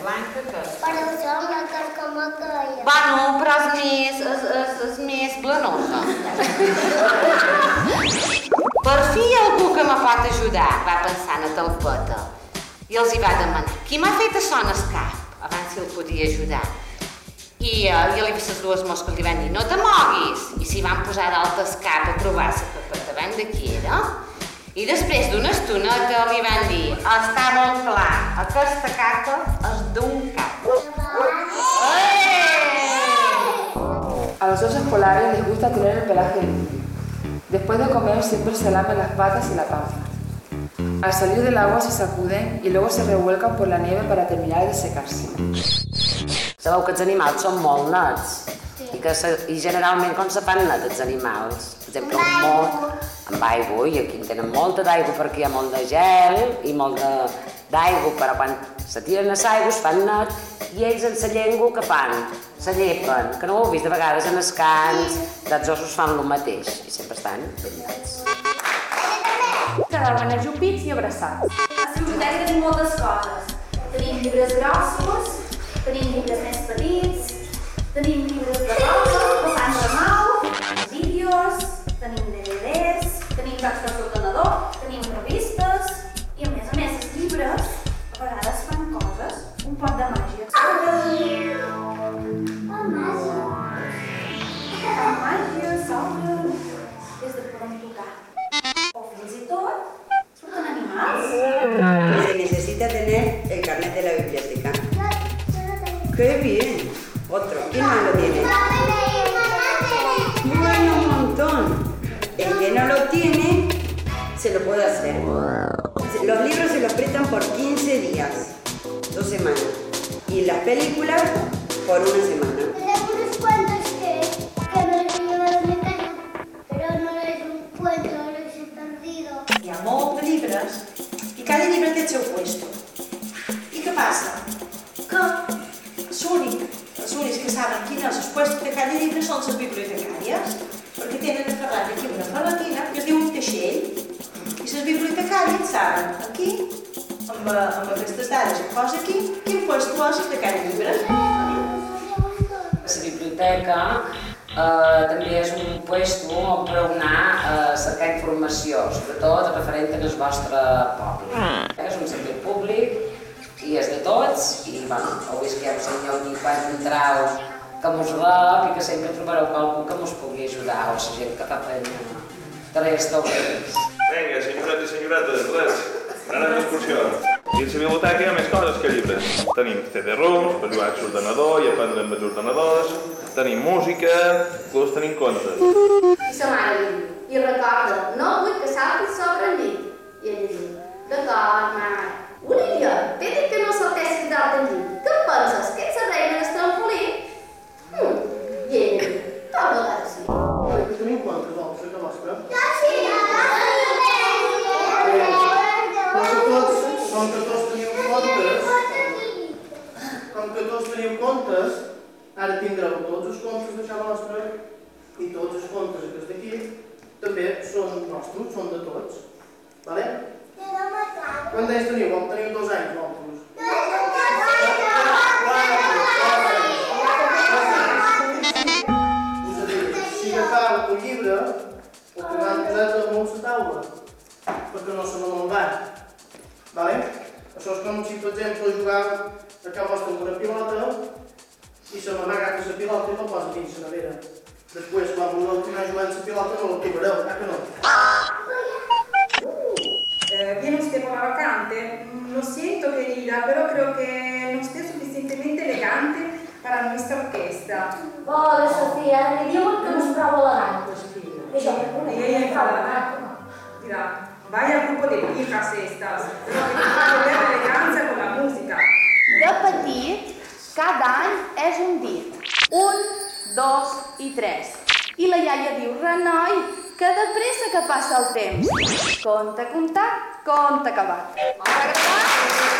blanca que... Però sembla que és com aquella. Bueno, però és més, és, és, és més blanosa. per fi hi ha algú que me pot ajudar, va pensar en Talpeta. I els hi va demanar, qui m'ha fet això en el cap? Abans si el podia ajudar. I uh, li vaig les dues mosques li van dir, no te moguis. I s'hi van posar d'alt el cap a trobar la papeta, van de qui era. I després d'una estoneta li van dir, està molt clar, aquesta carta és d'un cap. A los osos polares les gusta tener el pelaje limpio. Después de comer siempre se lamen las patas y la panza. Al salir del agua se sacuden y luego se revuelcan por la nieve para terminar de secarse. Sabeu que els animals són molt nets i, que se, i generalment com se fan net els animals? Per exemple, un molt, amb aigua, i aquí en tenen molta d'aigua perquè hi ha molt de gel i molt d'aigua, però quan se tiren a l'aigua es fan net i ells en la llengua que fan? Se llepen, que no ho heu vist de vegades en els cants, dels ossos fan el mateix i sempre estan ben nets. Quedaven ajupits i abraçats. A la biblioteca tenim moltes coses. Tenim llibres grossos, tenim llibres més petits, tenim llibres de rosa, coses, un poc de màgia. La màgia s'obre des de podem tocar. O fins i tot surten animals. Se necesita tener el carnet de la biblioteca. ¡Qué bien! Otro. ¿Quién más lo tiene? Bueno, un montón. El que no lo tiene, se lo puede hacer. Los libros se los prestan por 15 días, dos semanas. Y las películas por una semana. Tenemos unos cuentos que, que me llevaron de casa, pero no es un cuento, los he perdido. Hi ha molts de llibres i cada llibre té el seu puesto. I què passa? Que l'únic, els únics que saben quin és el puesto de cada llibre són les bibliotecàries, perquè tenen a Ferran aquí una ferretina que es diu un teixell, i les bibliotecàries saben aquí, amb, eh, amb aquestes dades que posa aquí, quin puesto és de cada llibre. La biblioteca eh, també és un puesto on per anar a cercar informació, sobretot referent al vostre poble. És un servei públic i és de tots i bueno, heu vist que hi ha un senyor aquí quan entreu que mos rep i que sempre trobareu qualcú que mos pugui ajudar o la gent que fa feina de restaurants. Vinga, senyorets i senyoretes, res. Anem d'excursió. I a la biblioteca hi ha més coses que llibres. Tenim CD-ROMs per jugar a l'ordenador i aprendre amb els ordenadors. Tenim música, inclús tenim contes. I sa mare com que tots teniu comptes, ara tindreu tots els comptes casa nostra i tots els comptes aquests d'aquí també són nostres, són de tots. Vale? Quants anys teniu? Vol teniu dos anys, vosaltres? Us dit, si agafeu un llibre, que van posar damunt la taula, perquè no se n'amalgar. Vale? Això és com si, per exemple, perché a vostra un pilota, insomma magari questo pilota non posso vincere, vero? Per questo quando non ti mangiano il pilota non lo ti vedo, ecco no. Eh, viene un Stefano vacante? Mm, lo sento che Lila, però credo che non sia sufficientemente elegante per la nostra orchestra. Povera Sofia, vediamo che non spravo l'aranco, Sofia. Vediamo, vediamo, vediamo. Dirà, vai al gruppo dei Pica Sestas, però che ti fa l'eleganza 23. I la iaia diu, renoi, que de pressa que passa el temps. Compte, compte, compte acabat. M'agrada?